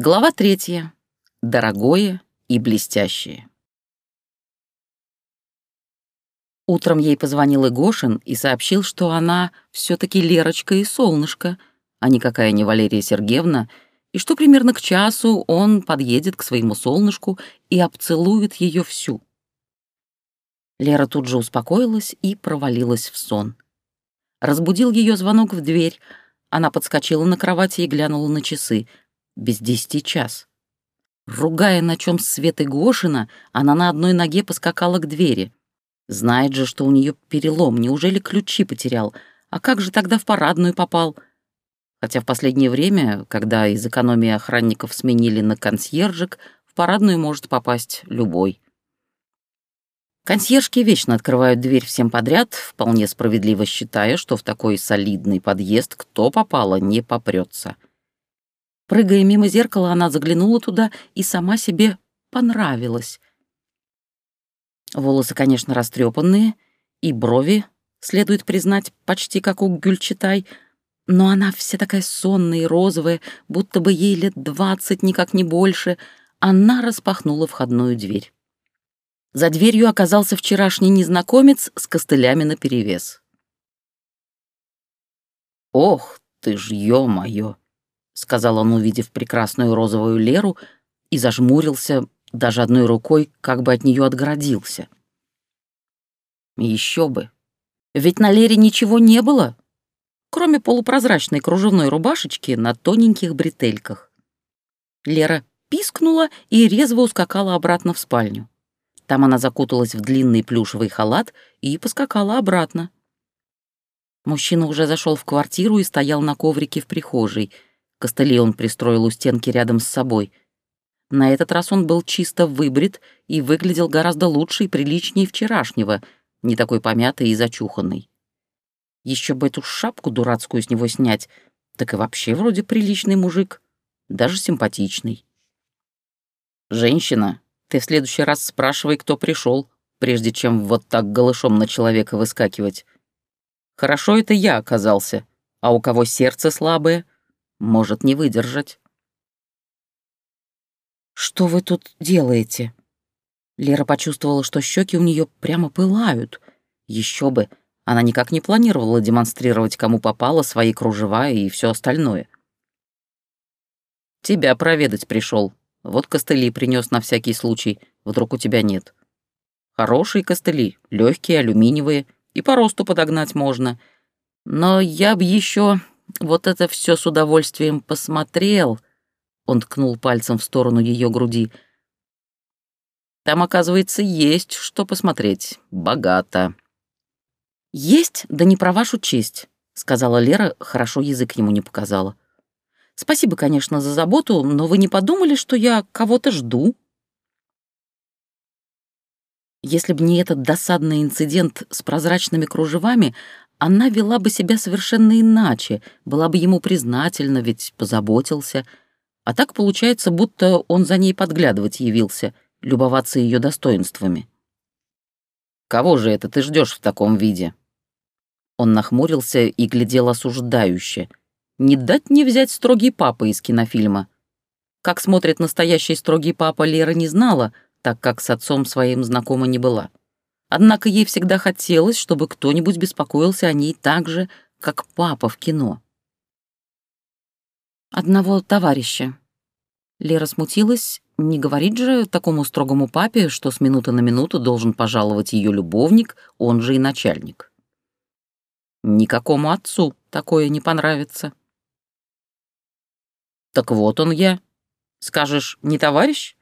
Глава третья. Дорогое и блестящее. Утром ей позвонил Игошин и сообщил, что она все таки Лерочка и Солнышко, а никакая не Валерия Сергеевна, и что примерно к часу он подъедет к своему солнышку и обцелует ее всю. Лера тут же успокоилась и провалилась в сон. Разбудил ее звонок в дверь. Она подскочила на кровати и глянула на часы — без десяти час. Ругая, на чем свет Гошина, она на одной ноге поскакала к двери. Знает же, что у нее перелом, неужели ключи потерял? А как же тогда в парадную попал? Хотя в последнее время, когда из экономии охранников сменили на консьержек, в парадную может попасть любой. Консьержки вечно открывают дверь всем подряд, вполне справедливо считая, что в такой солидный подъезд кто попало, не попрется. Прыгая мимо зеркала, она заглянула туда и сама себе понравилась. Волосы, конечно, растрепанные, и брови, следует признать, почти как у Гюльчатай, но она вся такая сонная и розовая, будто бы ей лет двадцать, никак не больше. Она распахнула входную дверь. За дверью оказался вчерашний незнакомец с костылями наперевес. «Ох ты ж, ё-моё!» — сказал он, увидев прекрасную розовую Леру, и зажмурился, даже одной рукой как бы от нее отгородился. Еще бы. Ведь на Лере ничего не было, кроме полупрозрачной кружевной рубашечки на тоненьких бретельках. Лера пискнула и резво ускакала обратно в спальню. Там она закуталась в длинный плюшевый халат и поскакала обратно. Мужчина уже зашел в квартиру и стоял на коврике в прихожей — Костыли он пристроил у стенки рядом с собой. На этот раз он был чисто выбрит и выглядел гораздо лучше и приличнее вчерашнего, не такой помятый и зачуханный. Еще бы эту шапку дурацкую с него снять, так и вообще вроде приличный мужик, даже симпатичный. «Женщина, ты в следующий раз спрашивай, кто пришел, прежде чем вот так голышом на человека выскакивать. Хорошо это я оказался, а у кого сердце слабое — может не выдержать. «Что вы тут делаете?» Лера почувствовала, что щеки у нее прямо пылают. Еще бы, она никак не планировала демонстрировать, кому попало, свои кружева и все остальное. «Тебя проведать пришел. Вот костыли принес на всякий случай, вдруг у тебя нет. Хорошие костыли, легкие, алюминиевые, и по росту подогнать можно. Но я б еще вот это все с удовольствием посмотрел. Он ткнул пальцем в сторону ее груди. Там, оказывается, есть что посмотреть. Богато. Есть, да не про вашу честь, сказала Лера, хорошо язык ему не показала. Спасибо, конечно, за заботу, но вы не подумали, что я кого-то жду? Если бы не этот досадный инцидент с прозрачными кружевами, она вела бы себя совершенно иначе, была бы ему признательна, ведь позаботился. А так получается, будто он за ней подглядывать явился, любоваться ее достоинствами. «Кого же это ты ждешь в таком виде?» Он нахмурился и глядел осуждающе. «Не дать не взять строгий папа из кинофильма». Как смотрит настоящий строгий папа, Лера не знала, так как с отцом своим знакома не была. Однако ей всегда хотелось, чтобы кто-нибудь беспокоился о ней так же, как папа в кино. Одного товарища. Лера смутилась, не говорит же такому строгому папе, что с минуты на минуту должен пожаловать ее любовник, он же и начальник. Никакому отцу такое не понравится. Так вот он я. Скажешь, не товарищ?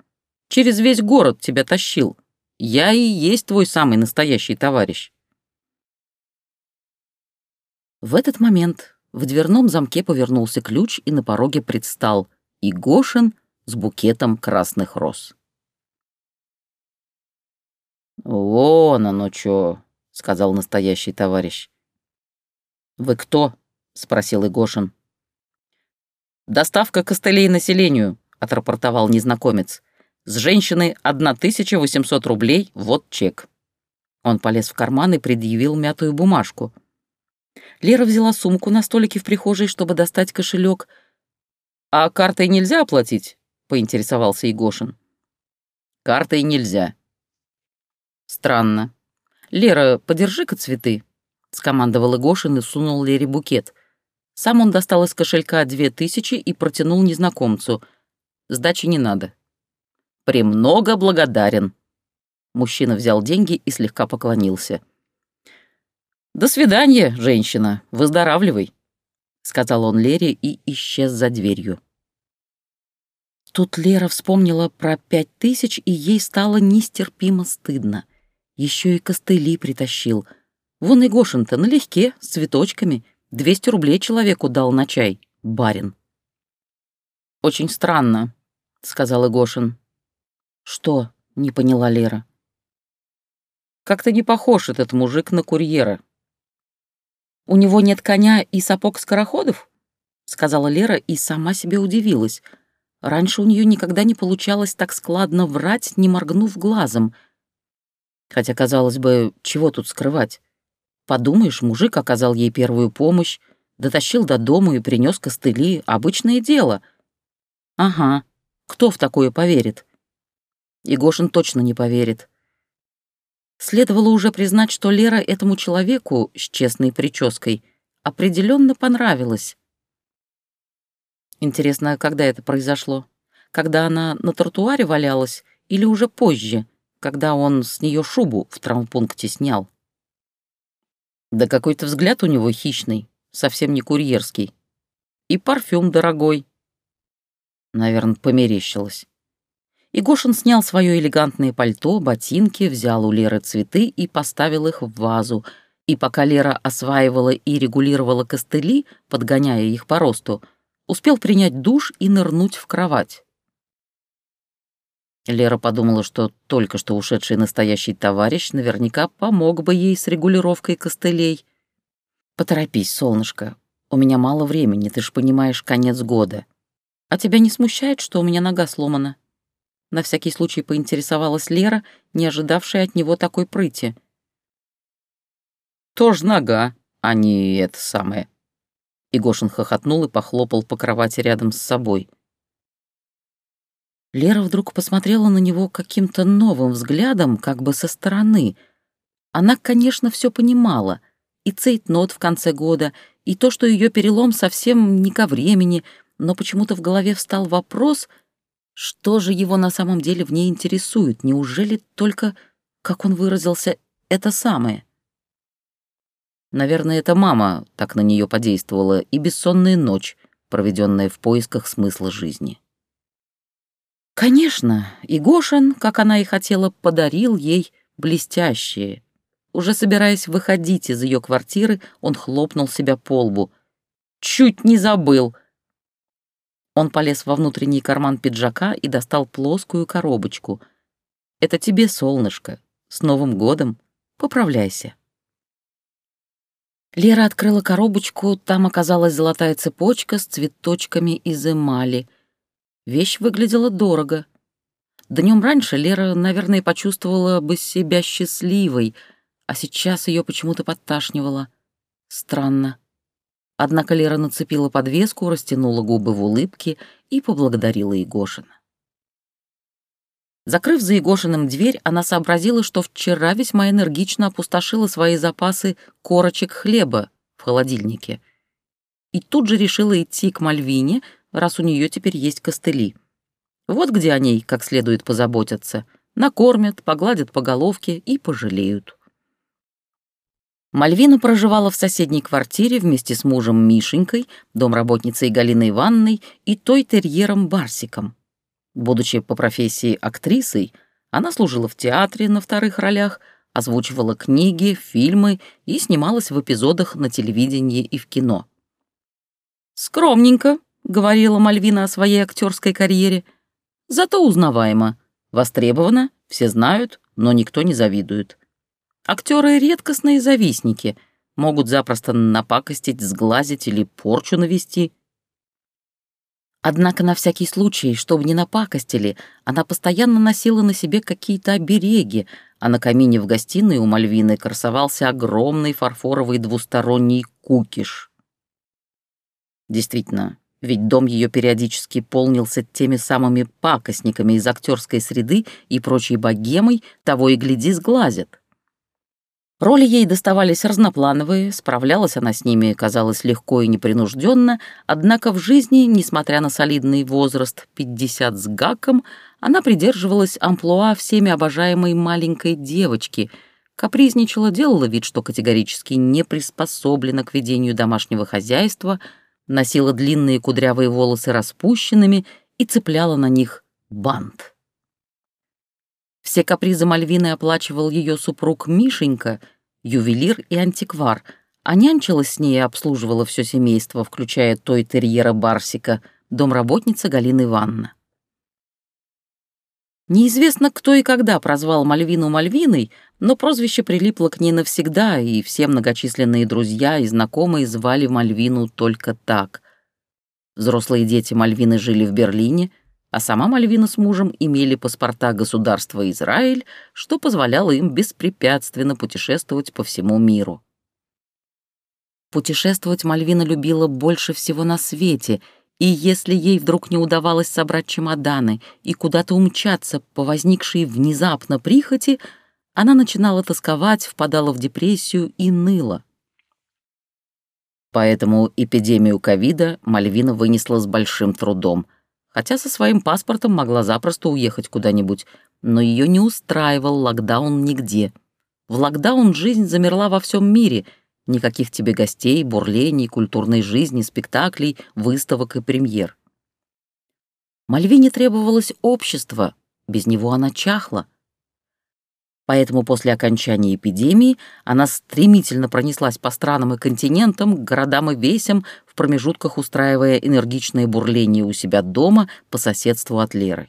Через весь город тебя тащил. Я и есть твой самый настоящий товарищ». В этот момент в дверном замке повернулся ключ, и на пороге предстал Игошин с букетом красных роз. «Вон оно чё», — сказал настоящий товарищ. «Вы кто?» — спросил Игошин. «Доставка костылей населению», — отрапортовал незнакомец. С женщины 1800 рублей, вот чек». Он полез в карман и предъявил мятую бумажку. Лера взяла сумку на столике в прихожей, чтобы достать кошелек. «А картой нельзя оплатить? — поинтересовался Егошин. «Картой нельзя». «Странно. Лера, подержи-ка цветы», — скомандовал Егошин и сунул Лере букет. Сам он достал из кошелька две тысячи и протянул незнакомцу. «Сдачи не надо». «Премного благодарен». Мужчина взял деньги и слегка поклонился. «До свидания, женщина. Выздоравливай», — сказал он Лере и исчез за дверью. Тут Лера вспомнила про пять тысяч, и ей стало нестерпимо стыдно. Еще и костыли притащил. Вон и Гошин-то налегке, с цветочками. Двести рублей человеку дал на чай, барин. «Очень странно», — сказал Игошин. «Что?» — не поняла Лера. «Как-то не похож этот мужик на курьера». «У него нет коня и сапог скороходов?» — сказала Лера и сама себе удивилась — Раньше у нее никогда не получалось так складно врать, не моргнув глазом. Хотя, казалось бы, чего тут скрывать? Подумаешь, мужик оказал ей первую помощь, дотащил до дома и принес костыли. Обычное дело. Ага, кто в такое поверит? И Гошин точно не поверит. Следовало уже признать, что Лера этому человеку с честной прической определенно понравилась. Интересно, когда это произошло? Когда она на тротуаре валялась или уже позже, когда он с нее шубу в травмпункте снял? Да какой-то взгляд у него хищный, совсем не курьерский. И парфюм дорогой. Наверное, померещилось. Игошин снял свое элегантное пальто, ботинки, взял у Леры цветы и поставил их в вазу. И пока Лера осваивала и регулировала костыли, подгоняя их по росту, успел принять душ и нырнуть в кровать. Лера подумала, что только что ушедший настоящий товарищ наверняка помог бы ей с регулировкой костылей. «Поторопись, солнышко. У меня мало времени, ты ж понимаешь, конец года. А тебя не смущает, что у меня нога сломана?» На всякий случай поинтересовалась Лера, не ожидавшая от него такой прыти. «Тоже нога, а не это самое», Игошин хохотнул и похлопал по кровати рядом с собой. Лера вдруг посмотрела на него каким-то новым взглядом, как бы со стороны. Она, конечно, все понимала. И цейтнот в конце года, и то, что ее перелом совсем не ко времени, но почему-то в голове встал вопрос, что же его на самом деле в ней интересует. Неужели только, как он выразился, это самое? Наверное, это мама так на нее подействовала, и бессонная ночь, проведенная в поисках смысла жизни. Конечно, и Гошин, как она и хотела, подарил ей блестящее. Уже собираясь выходить из ее квартиры, он хлопнул себя по лбу. «Чуть не забыл!» Он полез во внутренний карман пиджака и достал плоскую коробочку. «Это тебе, солнышко. С Новым годом! Поправляйся!» Лера открыла коробочку, там оказалась золотая цепочка с цветочками из эмали. Вещь выглядела дорого. Днем раньше Лера, наверное, почувствовала бы себя счастливой, а сейчас ее почему-то подташнивало. Странно. Однако Лера нацепила подвеску, растянула губы в улыбке и поблагодарила Егошина. Закрыв за Егошиным дверь, она сообразила, что вчера весьма энергично опустошила свои запасы корочек хлеба в холодильнике. И тут же решила идти к Мальвине, раз у нее теперь есть костыли. Вот где о ней как следует позаботиться. Накормят, погладят по головке и пожалеют. Мальвина проживала в соседней квартире вместе с мужем Мишенькой, домработницей Галиной Ивановной и той терьером Барсиком. Будучи по профессии актрисой, она служила в театре на вторых ролях, озвучивала книги, фильмы и снималась в эпизодах на телевидении и в кино. «Скромненько», — говорила Мальвина о своей актерской карьере, «зато узнаваемо. Востребована, все знают, но никто не завидует. Актеры — редкостные завистники, могут запросто напакостить, сглазить или порчу навести — Однако на всякий случай, чтобы не напакостили, она постоянно носила на себе какие-то обереги, а на камине в гостиной у Мальвины красовался огромный фарфоровый двусторонний кукиш. Действительно, ведь дом ее периодически полнился теми самыми пакостниками из актерской среды и прочей богемой, того и гляди сглазят. Роли ей доставались разноплановые, справлялась она с ними, казалось, легко и непринужденно, однако в жизни, несмотря на солидный возраст 50 с гаком, она придерживалась амплуа всеми обожаемой маленькой девочки, капризничала, делала вид, что категорически не приспособлена к ведению домашнего хозяйства, носила длинные кудрявые волосы распущенными и цепляла на них бант. Все капризы Мальвины оплачивал ее супруг Мишенька, ювелир и антиквар, а нянчилась с ней и обслуживала все семейство, включая той терьера Барсика, домработница Галина Ивановна. Неизвестно, кто и когда прозвал Мальвину Мальвиной, но прозвище прилипло к ней навсегда, и все многочисленные друзья и знакомые звали Мальвину только так. Взрослые дети Мальвины жили в Берлине — а сама Мальвина с мужем имели паспорта государства Израиль, что позволяло им беспрепятственно путешествовать по всему миру. Путешествовать Мальвина любила больше всего на свете, и если ей вдруг не удавалось собрать чемоданы и куда-то умчаться по возникшей внезапно прихоти, она начинала тосковать, впадала в депрессию и ныла. Поэтому эпидемию ковида Мальвина вынесла с большим трудом — хотя со своим паспортом могла запросто уехать куда-нибудь, но ее не устраивал локдаун нигде. В локдаун жизнь замерла во всем мире, никаких тебе гостей, бурлений, культурной жизни, спектаклей, выставок и премьер. Мальвине требовалось общество, без него она чахла — Поэтому после окончания эпидемии она стремительно пронеслась по странам и континентам, городам и весям, в промежутках устраивая энергичное бурление у себя дома по соседству от Леры.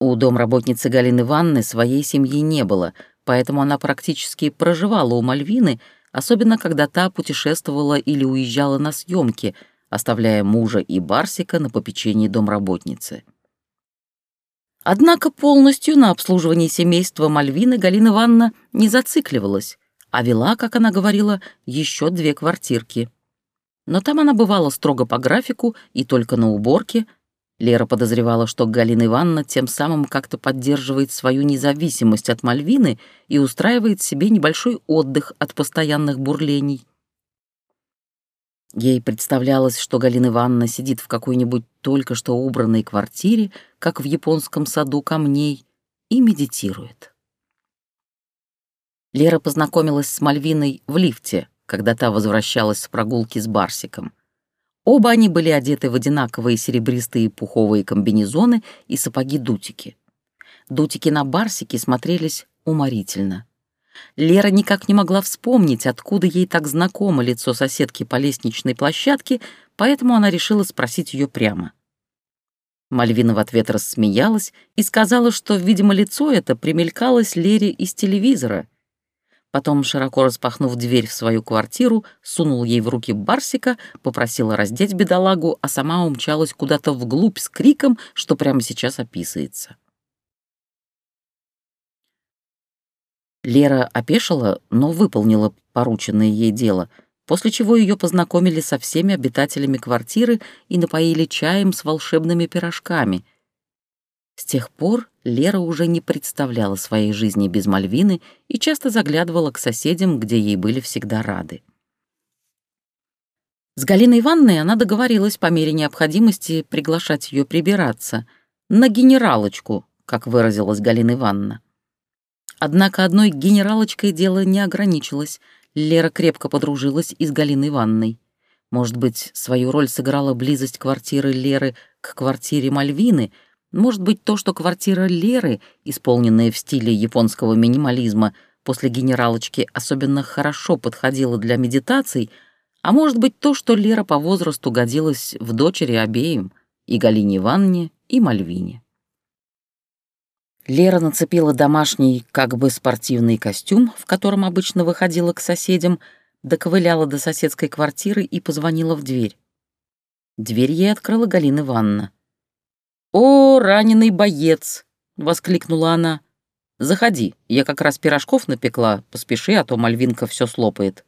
У домработницы Галины Ивановны своей семьи не было, поэтому она практически проживала у Мальвины, особенно когда та путешествовала или уезжала на съемки, оставляя мужа и Барсика на попечении домработницы. Однако полностью на обслуживании семейства Мальвины Галина Ивановна не зацикливалась, а вела, как она говорила, еще две квартирки. Но там она бывала строго по графику и только на уборке. Лера подозревала, что Галина Ивановна тем самым как-то поддерживает свою независимость от Мальвины и устраивает себе небольшой отдых от постоянных бурлений. Ей представлялось, что Галина Ивановна сидит в какой-нибудь только что убранной квартире, как в японском саду камней, и медитирует. Лера познакомилась с Мальвиной в лифте, когда та возвращалась с прогулки с Барсиком. Оба они были одеты в одинаковые серебристые пуховые комбинезоны и сапоги-дутики. Дутики на Барсике смотрелись уморительно — Лера никак не могла вспомнить, откуда ей так знакомо лицо соседки по лестничной площадке, поэтому она решила спросить ее прямо. Мальвина в ответ рассмеялась и сказала, что, видимо, лицо это примелькалось Лере из телевизора. Потом, широко распахнув дверь в свою квартиру, сунул ей в руки Барсика, попросила раздеть бедолагу, а сама умчалась куда-то вглубь с криком, что прямо сейчас описывается. Лера опешила, но выполнила порученное ей дело, после чего ее познакомили со всеми обитателями квартиры и напоили чаем с волшебными пирожками. С тех пор Лера уже не представляла своей жизни без Мальвины и часто заглядывала к соседям, где ей были всегда рады. С Галиной Ивановной она договорилась по мере необходимости приглашать ее прибираться. На генералочку, как выразилась Галина Ивановна. Однако одной генералочкой дело не ограничилось. Лера крепко подружилась и с Галиной Ивановной. Может быть, свою роль сыграла близость квартиры Леры к квартире Мальвины, может быть, то, что квартира Леры, исполненная в стиле японского минимализма, после генералочки особенно хорошо подходила для медитаций, а может быть, то, что Лера по возрасту годилась в дочери обеим, и Галине Ивановне, и Мальвине. Лера нацепила домашний, как бы спортивный костюм, в котором обычно выходила к соседям, доковыляла до соседской квартиры и позвонила в дверь. Дверь ей открыла Галина Ивановна. «О, раненый боец!» — воскликнула она. «Заходи, я как раз пирожков напекла, поспеши, а то Мальвинка все слопает».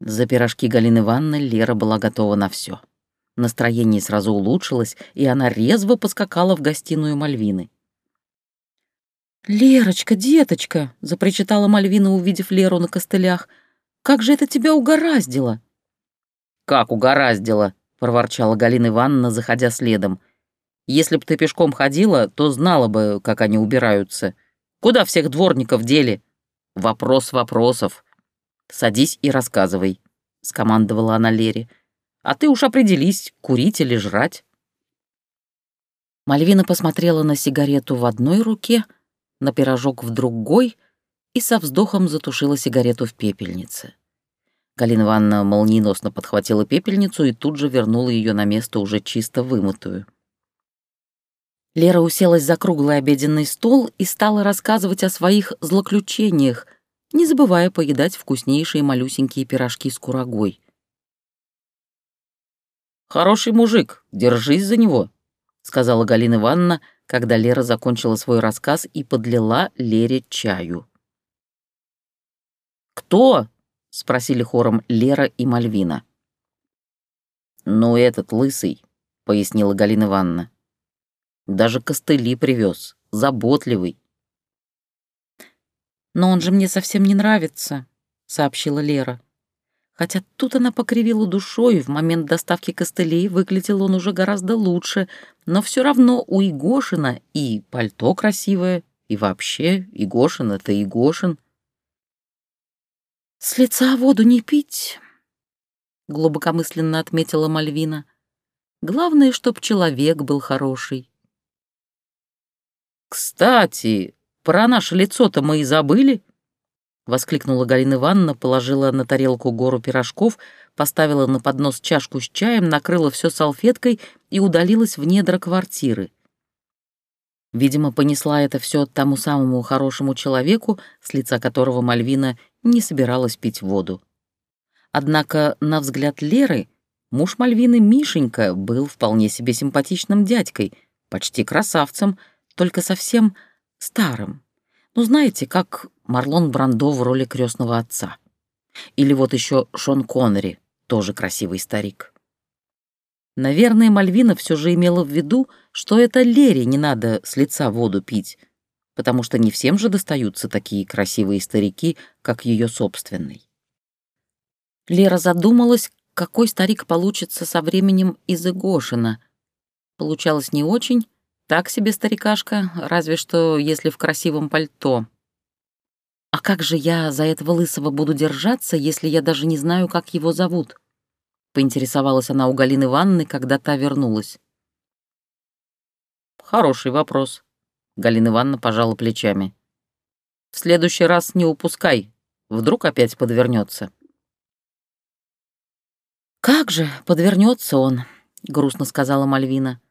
За пирожки Галины Ивановны Лера была готова на все. Настроение сразу улучшилось, и она резво поскакала в гостиную Мальвины. «Лерочка, деточка!» — запричитала Мальвина, увидев Леру на костылях. «Как же это тебя угораздило!» «Как угораздило!» — проворчала Галина Ивановна, заходя следом. «Если б ты пешком ходила, то знала бы, как они убираются. Куда всех дворников дели? Вопрос вопросов. Садись и рассказывай», — скомандовала она Лере. «А ты уж определись, курить или жрать». Мальвина посмотрела на сигарету в одной руке — на пирожок в другой и со вздохом затушила сигарету в пепельнице. Галина Ивановна молниеносно подхватила пепельницу и тут же вернула ее на место уже чисто вымытую. Лера уселась за круглый обеденный стол и стала рассказывать о своих злоключениях, не забывая поедать вкуснейшие малюсенькие пирожки с курагой. «Хороший мужик, держись за него», — сказала Галина Ивановна, когда Лера закончила свой рассказ и подлила Лере чаю. «Кто?» — спросили хором Лера и Мальвина. «Ну, этот лысый», — пояснила Галина Ивановна. «Даже костыли привез, заботливый». «Но он же мне совсем не нравится», — сообщила Лера. Хотя тут она покривила душой, в момент доставки костылей выглядел он уже гораздо лучше, но все равно у Игошина и пальто красивое, и вообще Игошин — это Игошин. «С лица воду не пить», — глубокомысленно отметила Мальвина. «Главное, чтоб человек был хороший». «Кстати, про наше лицо-то мы и забыли», — воскликнула Галина Ивановна, положила на тарелку гору пирожков, поставила на поднос чашку с чаем, накрыла все салфеткой и удалилась в недра квартиры. Видимо, понесла это все тому самому хорошему человеку, с лица которого Мальвина не собиралась пить воду. Однако, на взгляд Леры, муж Мальвины, Мишенька, был вполне себе симпатичным дядькой, почти красавцем, только совсем старым. Ну, знаете, как Марлон Брандо в роли крестного отца. Или вот еще Шон Коннери, тоже красивый старик. Наверное, Мальвина все же имела в виду, что это Лере не надо с лица воду пить, потому что не всем же достаются такие красивые старики, как ее собственный. Лера задумалась, какой старик получится со временем из Игошина. Получалось не очень, так себе старикашка, разве что если в красивом пальто. А как же я за этого лысого буду держаться, если я даже не знаю, как его зовут? Поинтересовалась она у Галины Ивановны, когда та вернулась. Хороший вопрос. Галина Ивановна пожала плечами. В следующий раз не упускай, вдруг опять подвернется. Как же подвернется он, грустно сказала Мальвина.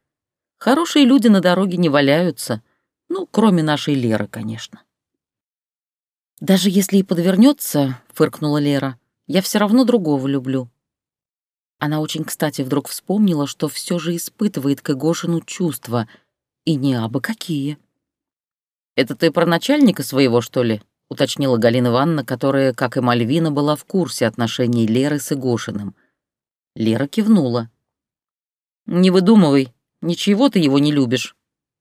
Хорошие люди на дороге не валяются, ну, кроме нашей Леры, конечно. «Даже если и подвернется, фыркнула Лера, — «я все равно другого люблю». Она очень кстати вдруг вспомнила, что все же испытывает к Эгошину чувства, и не абы какие. «Это ты про начальника своего, что ли?» — уточнила Галина Ивановна, которая, как и Мальвина, была в курсе отношений Леры с Игошиным. Лера кивнула. «Не выдумывай, Ничего ты его не любишь».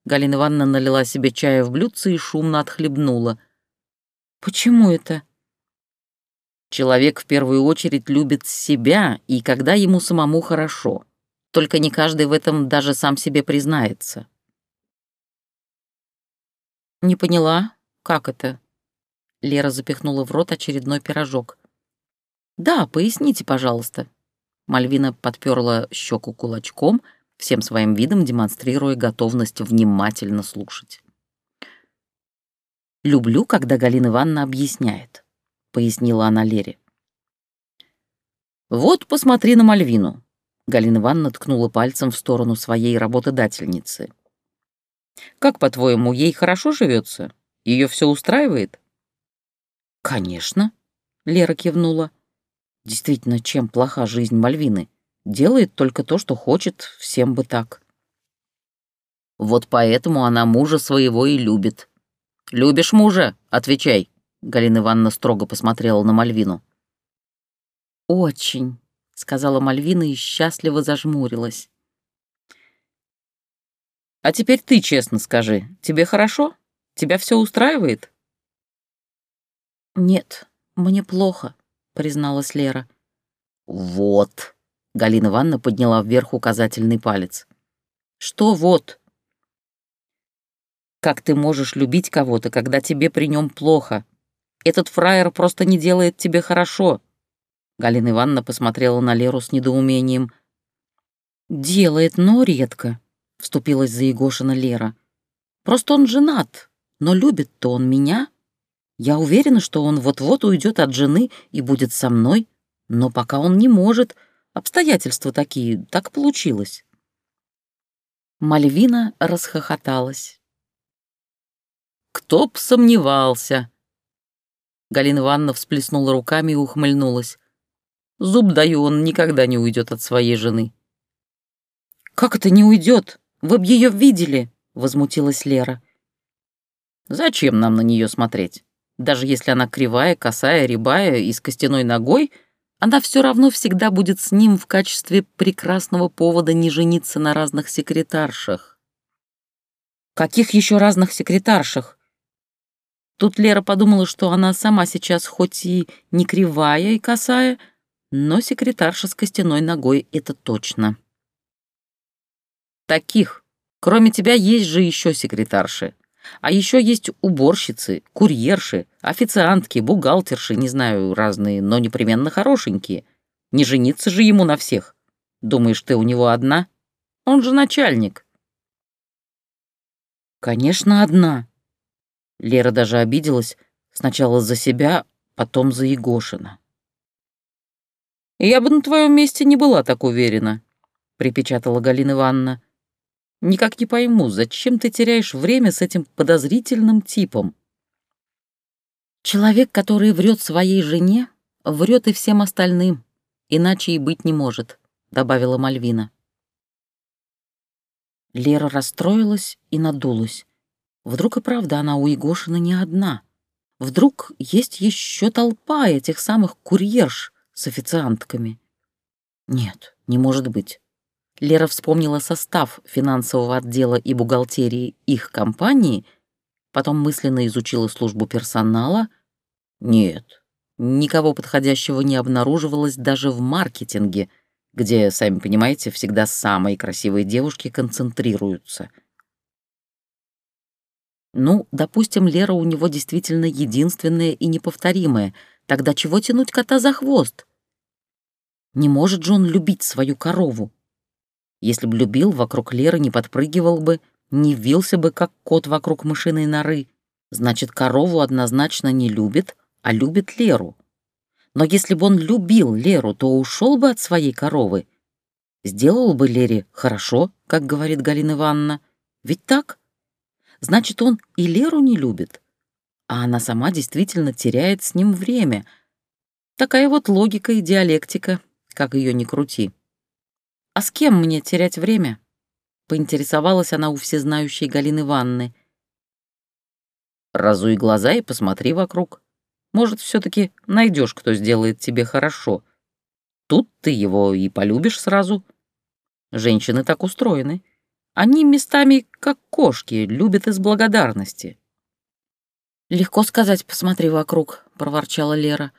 Галина Ивановна налила себе чая в блюдце и шумно отхлебнула. «Почему это?» Человек в первую очередь любит себя, и когда ему самому хорошо. Только не каждый в этом даже сам себе признается. «Не поняла, как это?» Лера запихнула в рот очередной пирожок. «Да, поясните, пожалуйста». Мальвина подперла щеку кулачком — всем своим видом демонстрируя готовность внимательно слушать. «Люблю, когда Галина Ивановна объясняет», — пояснила она Лере. «Вот посмотри на Мальвину», — Галина Ивановна ткнула пальцем в сторону своей работодательницы. «Как, по-твоему, ей хорошо живется? Ее все устраивает?» «Конечно», — Лера кивнула. «Действительно, чем плоха жизнь Мальвины? Делает только то, что хочет, всем бы так. Вот поэтому она мужа своего и любит. «Любишь мужа? Отвечай!» Галина Ивановна строго посмотрела на Мальвину. «Очень», — сказала Мальвина и счастливо зажмурилась. «А теперь ты честно скажи, тебе хорошо? Тебя все устраивает?» «Нет, мне плохо», — призналась Лера. «Вот», — Галина Ивановна подняла вверх указательный палец. «Что вот?» «Как ты можешь любить кого-то, когда тебе при нем плохо? Этот фраер просто не делает тебе хорошо». Галина Ивановна посмотрела на Леру с недоумением. «Делает, но редко», — вступилась за Егошина Лера. «Просто он женат, но любит-то он меня. Я уверена, что он вот-вот уйдет от жены и будет со мной, но пока он не может. Обстоятельства такие, так получилось». Мальвина расхохоталась. «Кто б сомневался!» Галина Ивановна всплеснула руками и ухмыльнулась. Зуб даю, он никогда не уйдет от своей жены. «Как это не уйдет? Вы б ее видели!» — возмутилась Лера. «Зачем нам на нее смотреть? Даже если она кривая, косая, рябая и с костяной ногой, она все равно всегда будет с ним в качестве прекрасного повода не жениться на разных секретаршах». «Каких еще разных секретаршах?» Тут Лера подумала, что она сама сейчас хоть и не кривая и косая, — но секретарша с костяной ногой — это точно. Таких. Кроме тебя есть же еще секретарши. А еще есть уборщицы, курьерши, официантки, бухгалтерши, не знаю, разные, но непременно хорошенькие. Не жениться же ему на всех. Думаешь, ты у него одна? Он же начальник. Конечно, одна. Лера даже обиделась сначала за себя, потом за Егошина. «Я бы на твоем месте не была так уверена», — припечатала Галина Ивановна. «Никак не пойму, зачем ты теряешь время с этим подозрительным типом?» «Человек, который врет своей жене, врет и всем остальным, иначе и быть не может», — добавила Мальвина. Лера расстроилась и надулась. Вдруг и правда она у Егошина не одна. Вдруг есть еще толпа этих самых курьерш, с официантками. Нет, не может быть. Лера вспомнила состав финансового отдела и бухгалтерии их компании, потом мысленно изучила службу персонала. Нет, никого подходящего не обнаруживалось даже в маркетинге, где, сами понимаете, всегда самые красивые девушки концентрируются. Ну, допустим, Лера у него действительно единственная и неповторимая. Тогда чего тянуть кота за хвост? Не может же он любить свою корову. Если бы любил, вокруг Леры не подпрыгивал бы, не вился бы, как кот вокруг мышиной норы. Значит, корову однозначно не любит, а любит Леру. Но если бы он любил Леру, то ушел бы от своей коровы. Сделал бы Лере хорошо, как говорит Галина Ивановна. Ведь так? Значит, он и Леру не любит. А она сама действительно теряет с ним время. Такая вот логика и диалектика как ее ни крути. «А с кем мне терять время?» — поинтересовалась она у всезнающей Галины Ванны. «Разуй глаза и посмотри вокруг. Может, все таки найдешь, кто сделает тебе хорошо. Тут ты его и полюбишь сразу. Женщины так устроены. Они местами, как кошки, любят из благодарности». «Легко сказать, посмотри вокруг», — проворчала Лера.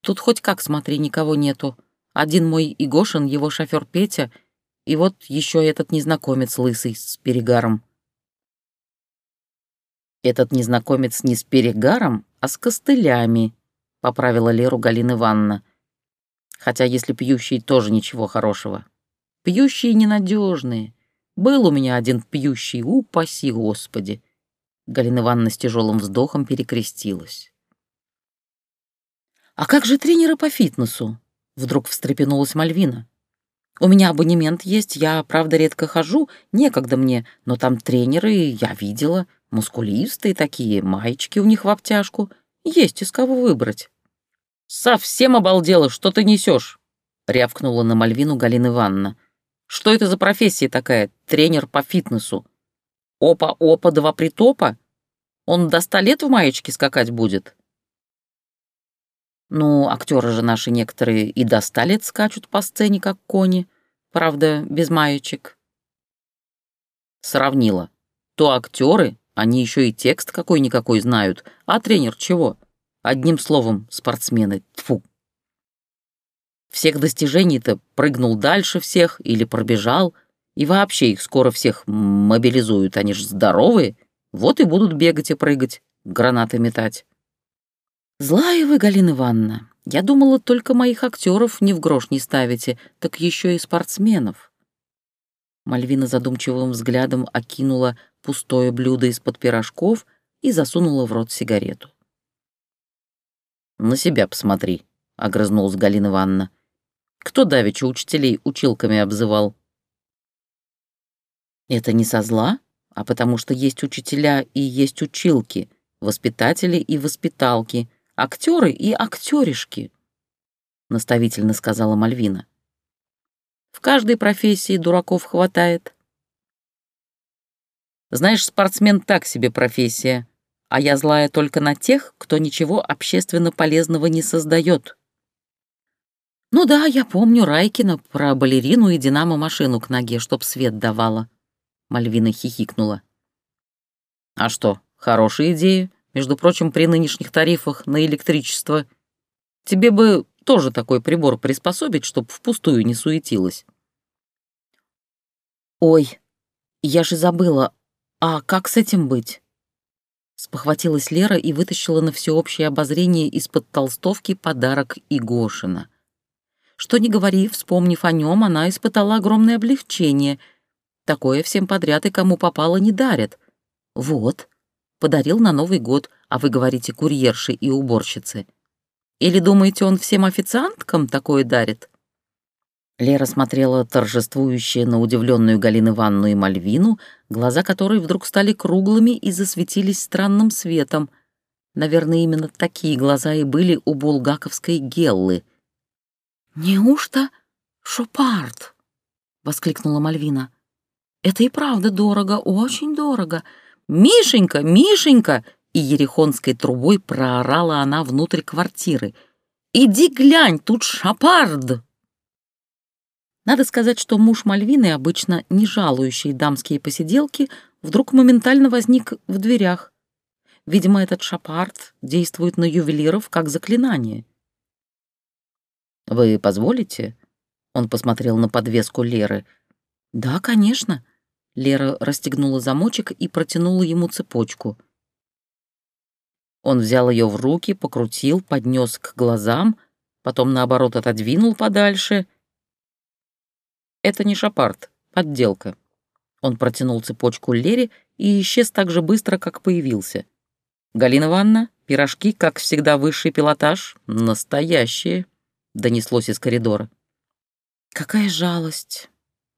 «Тут хоть как смотри, никого нету. Один мой Игошин, его шофер Петя, и вот еще этот незнакомец лысый с перегаром. «Этот незнакомец не с перегаром, а с костылями», — поправила Леру Галина Ивановна. «Хотя если пьющий, тоже ничего хорошего. Пьющие ненадежные. Был у меня один пьющий, упаси Господи». Галина Ивановна с тяжелым вздохом перекрестилась. «А как же тренеры по фитнесу?» Вдруг встрепенулась Мальвина. «У меня абонемент есть, я, правда, редко хожу, некогда мне, но там тренеры, я видела, мускулистые такие, маечки у них в обтяжку, есть из кого выбрать». «Совсем обалдела, что ты несешь?» — рявкнула на Мальвину Галина Ивановна. «Что это за профессия такая, тренер по фитнесу? Опа-опа, два притопа? Он до ста лет в маечке скакать будет?» Ну, актеры же наши некоторые и до ста лет скачут по сцене, как кони, правда, без маечек. Сравнила. То актеры, они еще и текст какой-никакой знают, а тренер чего? Одним словом, спортсмены, тфу. Всех достижений-то прыгнул дальше всех или пробежал, и вообще их скоро всех мобилизуют, они же здоровые, вот и будут бегать и прыгать, гранаты метать. Злая вы, Галина Ивановна, я думала, только моих актеров ни в грош не ставите, так еще и спортсменов. Мальвина задумчивым взглядом окинула пустое блюдо из-под пирожков и засунула в рот сигарету. «На себя посмотри», — огрызнулась Галина Ивановна. «Кто давеча учителей училками обзывал?» «Это не со зла, а потому что есть учителя и есть училки, воспитатели и воспиталки, актеры и актеришки», — наставительно сказала Мальвина. «В каждой профессии дураков хватает». «Знаешь, спортсмен так себе профессия», а я злая только на тех, кто ничего общественно полезного не создает. Ну да, я помню Райкина про балерину и динамо-машину к ноге, чтоб свет давала. Мальвина хихикнула. А что, хорошая идея, между прочим, при нынешних тарифах на электричество. Тебе бы тоже такой прибор приспособить, чтоб впустую не суетилась. Ой, я же забыла, а как с этим быть? Спохватилась Лера и вытащила на всеобщее обозрение из-под толстовки подарок Игошина. Что ни говори, вспомнив о нем, она испытала огромное облегчение. Такое всем подряд и кому попало не дарят. Вот, подарил на Новый год, а вы говорите курьерши и уборщицы. Или думаете, он всем официанткам такое дарит? Лера смотрела торжествующая на удивленную Галину Ивановну и Мальвину, глаза которой вдруг стали круглыми и засветились странным светом. Наверное, именно такие глаза и были у булгаковской Геллы. «Неужто Шопард?» — воскликнула Мальвина. «Это и правда дорого, очень дорого. Мишенька, Мишенька!» И ерехонской трубой проорала она внутрь квартиры. «Иди глянь, тут Шопард!» Надо сказать, что муж Мальвины, обычно не жалующий дамские посиделки, вдруг моментально возник в дверях. Видимо, этот шапарт действует на ювелиров как заклинание. «Вы позволите?» Он посмотрел на подвеску Леры. «Да, конечно». Лера расстегнула замочек и протянула ему цепочку. Он взял ее в руки, покрутил, поднес к глазам, потом, наоборот, отодвинул подальше — это не шапарт, подделка. Он протянул цепочку Лере и исчез так же быстро, как появился. «Галина Ивановна, пирожки, как всегда, высший пилотаж, настоящие», — донеслось из коридора. «Какая жалость!»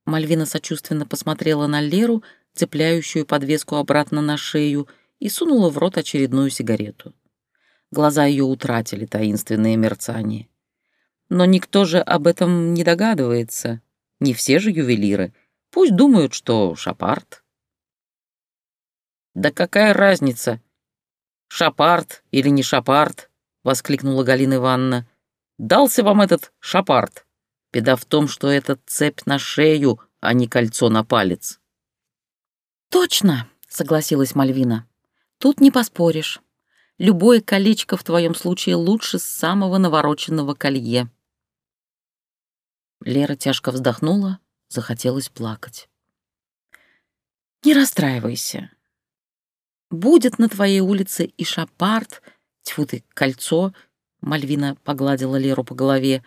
Мальвина сочувственно посмотрела на Леру, цепляющую подвеску обратно на шею, и сунула в рот очередную сигарету. Глаза ее утратили таинственное мерцание. Но никто же об этом не догадывается. Не все же ювелиры. Пусть думают, что Шапарт. «Да какая разница? Шапарт или не Шапарт?» — воскликнула Галина Ивановна. «Дался вам этот Шапарт. Беда в том, что это цепь на шею, а не кольцо на палец». «Точно», — согласилась Мальвина. «Тут не поспоришь. Любое колечко в твоем случае лучше самого навороченного колье». Лера тяжко вздохнула, захотелось плакать. «Не расстраивайся. Будет на твоей улице и шапарт, тьфу ты, кольцо», — Мальвина погладила Леру по голове.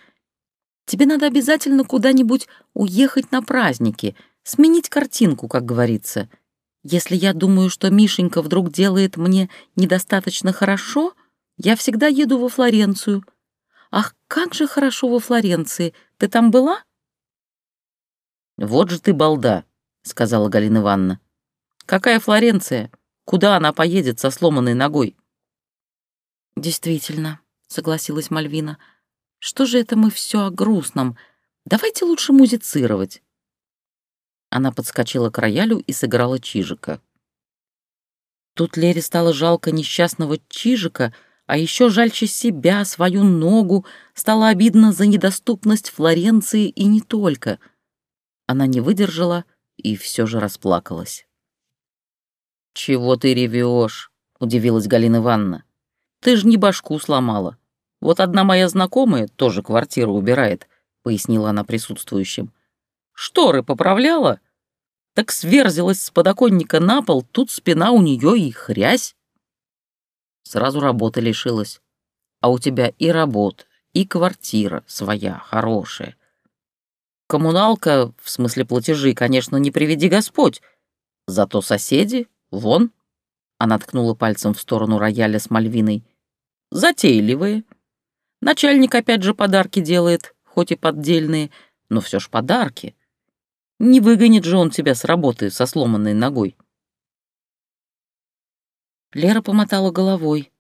«Тебе надо обязательно куда-нибудь уехать на праздники, сменить картинку, как говорится. Если я думаю, что Мишенька вдруг делает мне недостаточно хорошо, я всегда еду во Флоренцию. Ах, как же хорошо во Флоренции!» Ты там была?» «Вот же ты балда», — сказала Галина Ивановна. «Какая Флоренция? Куда она поедет со сломанной ногой?» «Действительно», — согласилась Мальвина. «Что же это мы все о грустном? Давайте лучше музицировать». Она подскочила к роялю и сыграла Чижика. Тут Лере стало жалко несчастного Чижика, А еще жальче себя, свою ногу, стало обидно за недоступность Флоренции и не только. Она не выдержала и все же расплакалась. «Чего ты ревешь?» — удивилась Галина Ивановна. «Ты ж не башку сломала. Вот одна моя знакомая тоже квартиру убирает», — пояснила она присутствующим. «Шторы поправляла, так сверзилась с подоконника на пол, тут спина у нее и хрясь. Сразу работа лишилась. А у тебя и работа, и квартира своя, хорошая. Коммуналка, в смысле платежи, конечно, не приведи Господь. Зато соседи, вон, она ткнула пальцем в сторону рояля с Мальвиной, затейливые. Начальник опять же подарки делает, хоть и поддельные, но все ж подарки. Не выгонит же он тебя с работы со сломанной ногой. Лера помотала головой.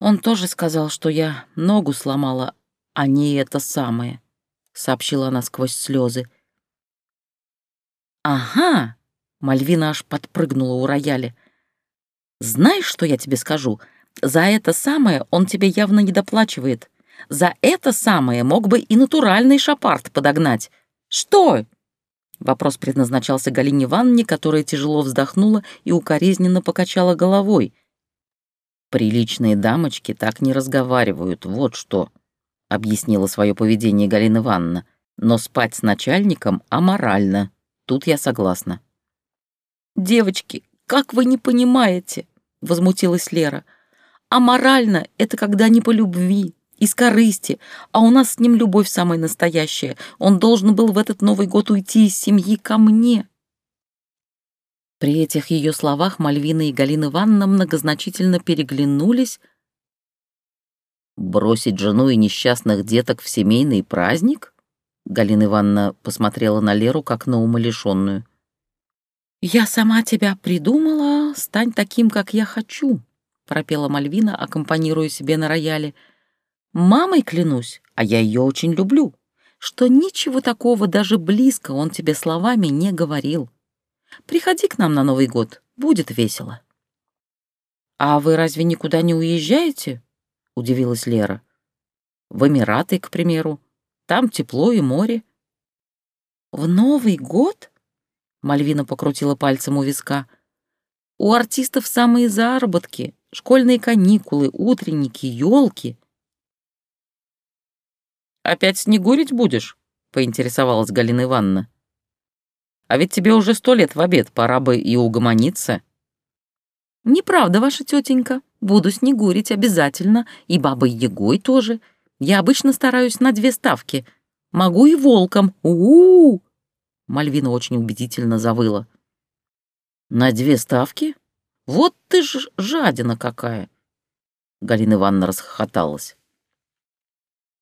Он тоже сказал, что я ногу сломала, а не это самое, сообщила она сквозь слезы. Ага, Мальвина аж подпрыгнула у рояля. Знаешь, что я тебе скажу? За это самое он тебе явно не доплачивает. За это самое мог бы и натуральный шапарт подогнать. Что? Вопрос предназначался Галине Ивановне, которая тяжело вздохнула и укоризненно покачала головой. «Приличные дамочки так не разговаривают, вот что», — объяснила свое поведение Галина Ивановна. «Но спать с начальником аморально. Тут я согласна». «Девочки, как вы не понимаете?» — возмутилась Лера. «Аморально — это когда не по любви, из корысти, а у нас с ним любовь самая настоящая. Он должен был в этот Новый год уйти из семьи ко мне». При этих ее словах Мальвина и Галина Ивановна многозначительно переглянулись. «Бросить жену и несчастных деток в семейный праздник?» Галина Ивановна посмотрела на Леру, как на умалишенную. «Я сама тебя придумала, стань таким, как я хочу», — пропела Мальвина, аккомпанируя себе на рояле — Мамой клянусь, а я ее очень люблю, что ничего такого даже близко он тебе словами не говорил. Приходи к нам на Новый год, будет весело». «А вы разве никуда не уезжаете?» — удивилась Лера. «В Эмираты, к примеру. Там тепло и море». «В Новый год?» — Мальвина покрутила пальцем у виска. «У артистов самые заработки, школьные каникулы, утренники, елки. «Опять снегурить будешь?» — поинтересовалась Галина Ивановна. «А ведь тебе уже сто лет в обед, пора бы и угомониться». «Неправда, ваша тетенька. Буду снегурить обязательно, и бабой Егой тоже. Я обычно стараюсь на две ставки. Могу и волком. У-у-у!» Мальвина очень убедительно завыла. «На две ставки? Вот ты ж жадина какая!» Галина Ивановна расхохоталась.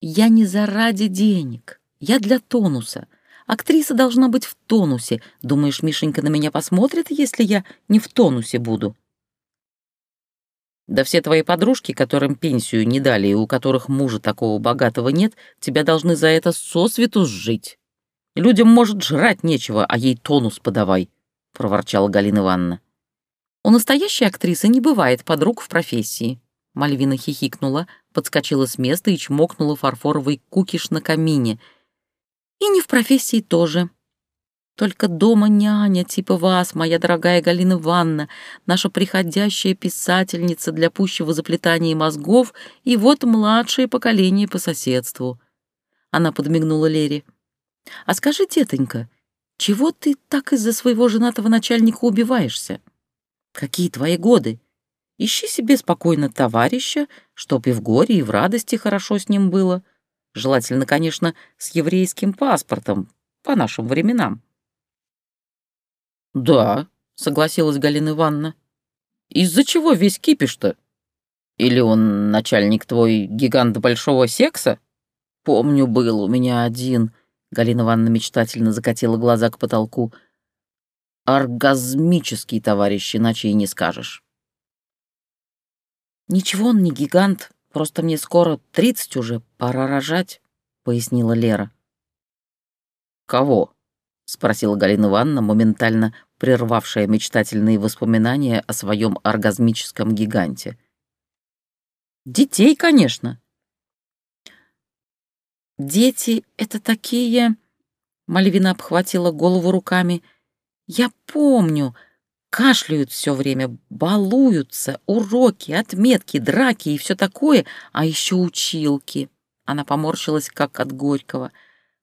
Я не заради денег, я для тонуса. Актриса должна быть в тонусе. Думаешь, Мишенька на меня посмотрит, если я не в тонусе буду? Да все твои подружки, которым пенсию не дали и у которых мужа такого богатого нет, тебя должны за это сосвету сжить. Людям, может, жрать нечего, а ей тонус подавай, — проворчала Галина Ивановна. У настоящей актрисы не бывает подруг в профессии. Мальвина хихикнула, подскочила с места и чмокнула фарфоровый кукиш на камине. «И не в профессии тоже. Только дома няня типа вас, моя дорогая Галина Ивановна, наша приходящая писательница для пущего заплетания мозгов и вот младшее поколение по соседству». Она подмигнула Лере. «А скажи, детонька, чего ты так из-за своего женатого начальника убиваешься? Какие твои годы?» Ищи себе спокойно товарища, чтоб и в горе, и в радости хорошо с ним было. Желательно, конечно, с еврейским паспортом, по нашим временам. «Да», — согласилась Галина Ивановна. «Из-за чего весь кипиш-то? Или он начальник твой гигант большого секса? Помню, был у меня один». Галина Ивановна мечтательно закатила глаза к потолку. «Оргазмический товарищ, иначе и не скажешь». «Ничего он не гигант, просто мне скоро тридцать уже, пора рожать», — пояснила Лера. «Кого?» — спросила Галина Ивановна, моментально прервавшая мечтательные воспоминания о своем оргазмическом гиганте. Детей, конечно. Дети — это такие... Мальвина обхватила голову руками. Я помню, кашляют все время, балуются, уроки, отметки, драки и все такое, а еще училки. Она поморщилась, как от горького.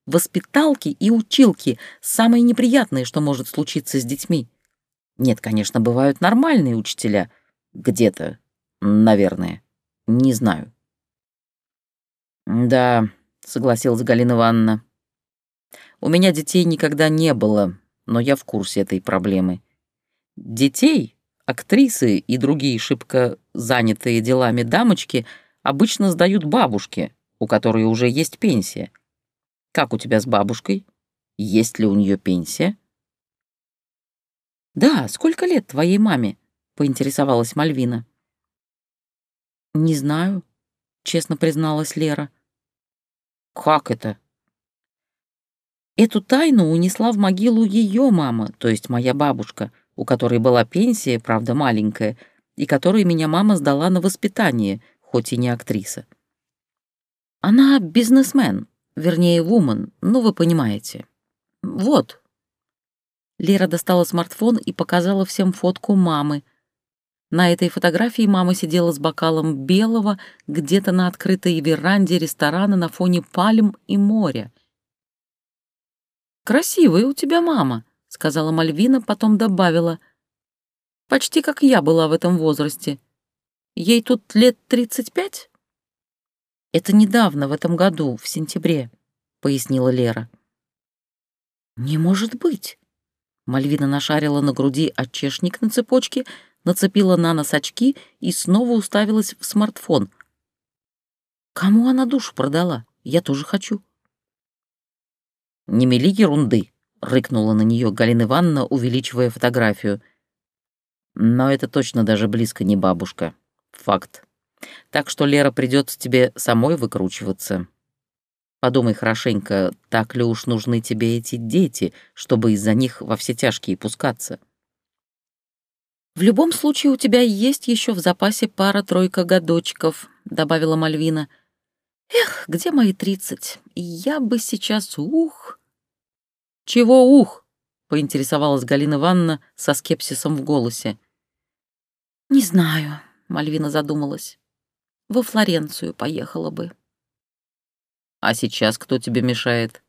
Воспиталки и училки — самые неприятные, что может случиться с детьми. Нет, конечно, бывают нормальные учителя. Где-то, наверное. Не знаю. «Да», — согласилась Галина Ивановна. «У меня детей никогда не было, но я в курсе этой проблемы. Детей, актрисы и другие шибко занятые делами дамочки обычно сдают бабушке, у которой уже есть пенсия. Как у тебя с бабушкой? Есть ли у нее пенсия?» «Да, сколько лет твоей маме?» — поинтересовалась Мальвина. «Не знаю», — честно призналась Лера. «Как это?» Эту тайну унесла в могилу ее мама, то есть моя бабушка, у которой была пенсия, правда маленькая, и которой меня мама сдала на воспитание, хоть и не актриса. Она бизнесмен, вернее, вумен, ну вы понимаете. Вот. Лера достала смартфон и показала всем фотку мамы, на этой фотографии мама сидела с бокалом белого где-то на открытой веранде ресторана на фоне пальм и моря. «Красивая у тебя мама», — сказала Мальвина, потом добавила. «Почти как я была в этом возрасте. Ей тут лет тридцать пять?» «Это недавно, в этом году, в сентябре», — пояснила Лера. «Не может быть!» Мальвина нашарила на груди отчешник на цепочке, нацепила на нос очки и снова уставилась в смартфон. «Кому она душу продала? Я тоже хочу». «Не мели ерунды», — рыкнула на нее Галина Ивановна, увеличивая фотографию. «Но это точно даже близко не бабушка. Факт. Так что, Лера, придется тебе самой выкручиваться. Подумай хорошенько, так ли уж нужны тебе эти дети, чтобы из-за них во все тяжкие пускаться». «В любом случае у тебя есть еще в запасе пара-тройка годочков», — добавила Мальвина. «Эх, где мои тридцать? Я бы сейчас ух...» «Чего ух?» — поинтересовалась Галина Ивановна со скепсисом в голосе. «Не знаю», — Мальвина задумалась. «Во Флоренцию поехала бы». «А сейчас кто тебе мешает?»